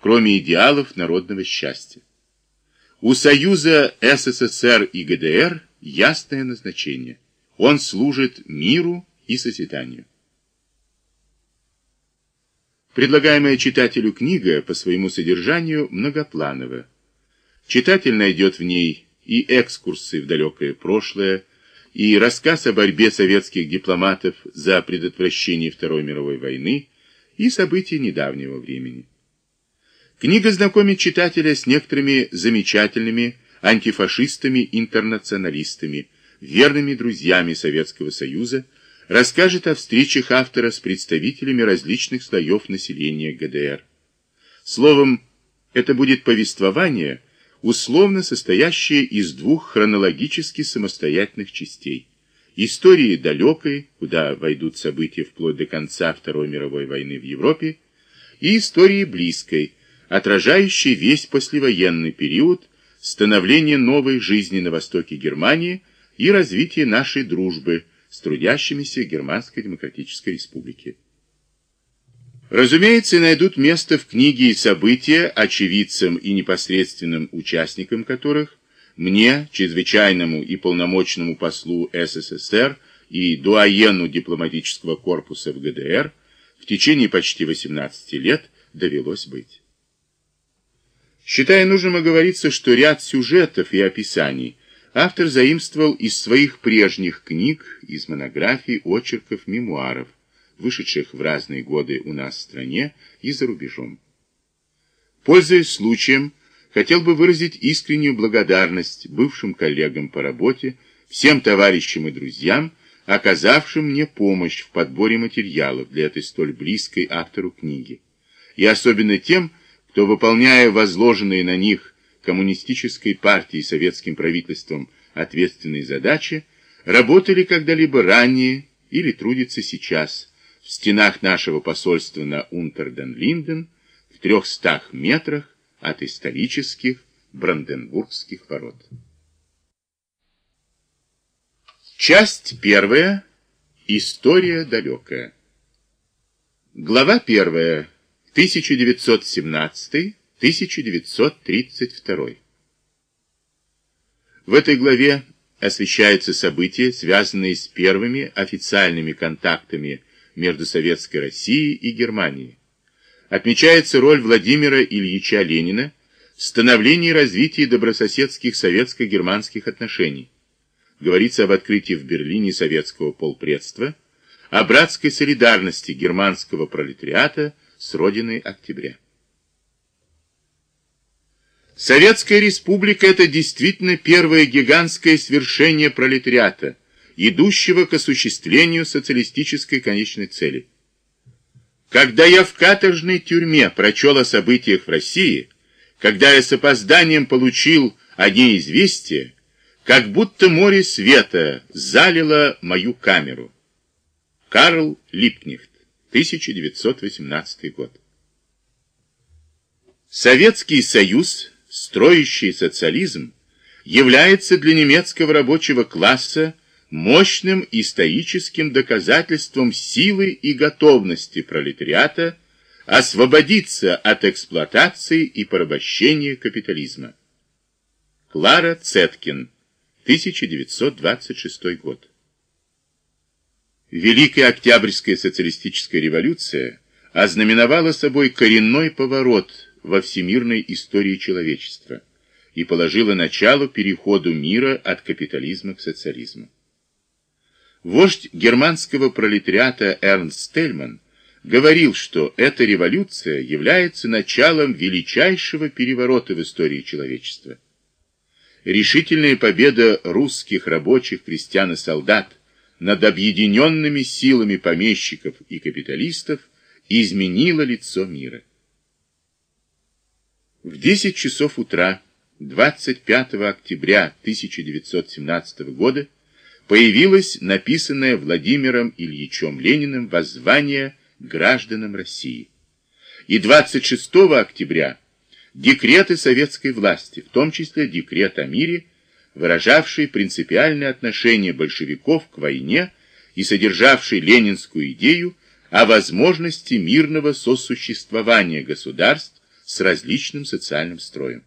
кроме идеалов народного счастья. У Союза СССР и ГДР ясное назначение. Он служит миру и созиданию. Предлагаемая читателю книга по своему содержанию многопланова. Читатель найдет в ней и экскурсы в далекое прошлое, и рассказ о борьбе советских дипломатов за предотвращение Второй мировой войны, и события недавнего времени. Книга знакомит читателя с некоторыми замечательными антифашистами-интернационалистами, верными друзьями Советского Союза, расскажет о встречах автора с представителями различных слоев населения ГДР. Словом, это будет повествование, условно состоящее из двух хронологически самостоятельных частей. Истории далекой, куда войдут события вплоть до конца Второй мировой войны в Европе, и истории близкой, отражающей весь послевоенный период становления новой жизни на востоке Германии и развитие нашей дружбы с трудящимися Германской Демократической Республики. Разумеется, найдут место в книге и события, очевидцам и непосредственным участникам которых мне, чрезвычайному и полномочному послу СССР и дуаену дипломатического корпуса в ГДР, в течение почти 18 лет довелось быть. Считая нужным оговориться, что ряд сюжетов и описаний автор заимствовал из своих прежних книг, из монографий, очерков, мемуаров, вышедших в разные годы у нас в стране и за рубежом. Пользуясь случаем, хотел бы выразить искреннюю благодарность бывшим коллегам по работе, всем товарищам и друзьям, оказавшим мне помощь в подборе материалов для этой столь близкой автору книги, и особенно тем, кто, выполняя возложенные на них коммунистической партией и советским правительством ответственные задачи, работали когда-либо ранее или трудятся сейчас в стенах нашего посольства на Унтерден-Линден в трехстах метрах от исторических Бранденбургских ворот. Часть первая. История далекая. Глава первая. 1917-1932. В этой главе освещаются события, связанные с первыми официальными контактами между Советской Россией и Германией. Отмечается роль Владимира Ильича Ленина в становлении и развитии добрососедских советско-германских отношений. Говорится об открытии в Берлине советского полпредства, о братской солидарности германского пролетариата с родиной октября. Советская республика – это действительно первое гигантское свершение пролетариата – идущего к осуществлению социалистической конечной цели. Когда я в каторжной тюрьме прочел о событиях в России, когда я с опозданием получил о ней известие, как будто море света залило мою камеру. Карл Липкнехт, 1918 год. Советский Союз, строящий социализм, является для немецкого рабочего класса мощным историческим доказательством силы и готовности пролетариата освободиться от эксплуатации и порабощения капитализма. Клара Цеткин, 1926 год. Великая Октябрьская социалистическая революция ознаменовала собой коренной поворот во всемирной истории человечества и положила начало переходу мира от капитализма к социализму. Вождь германского пролетариата Эрнст Тельман говорил, что эта революция является началом величайшего переворота в истории человечества. Решительная победа русских рабочих, крестьян и солдат над объединенными силами помещиков и капиталистов изменила лицо мира. В 10 часов утра 25 октября 1917 года появилось написанное Владимиром Ильичем Лениным воззвание гражданам России. И 26 октября декреты советской власти, в том числе декрет о мире, выражавший принципиальное отношение большевиков к войне и содержавший ленинскую идею о возможности мирного сосуществования государств с различным социальным строем.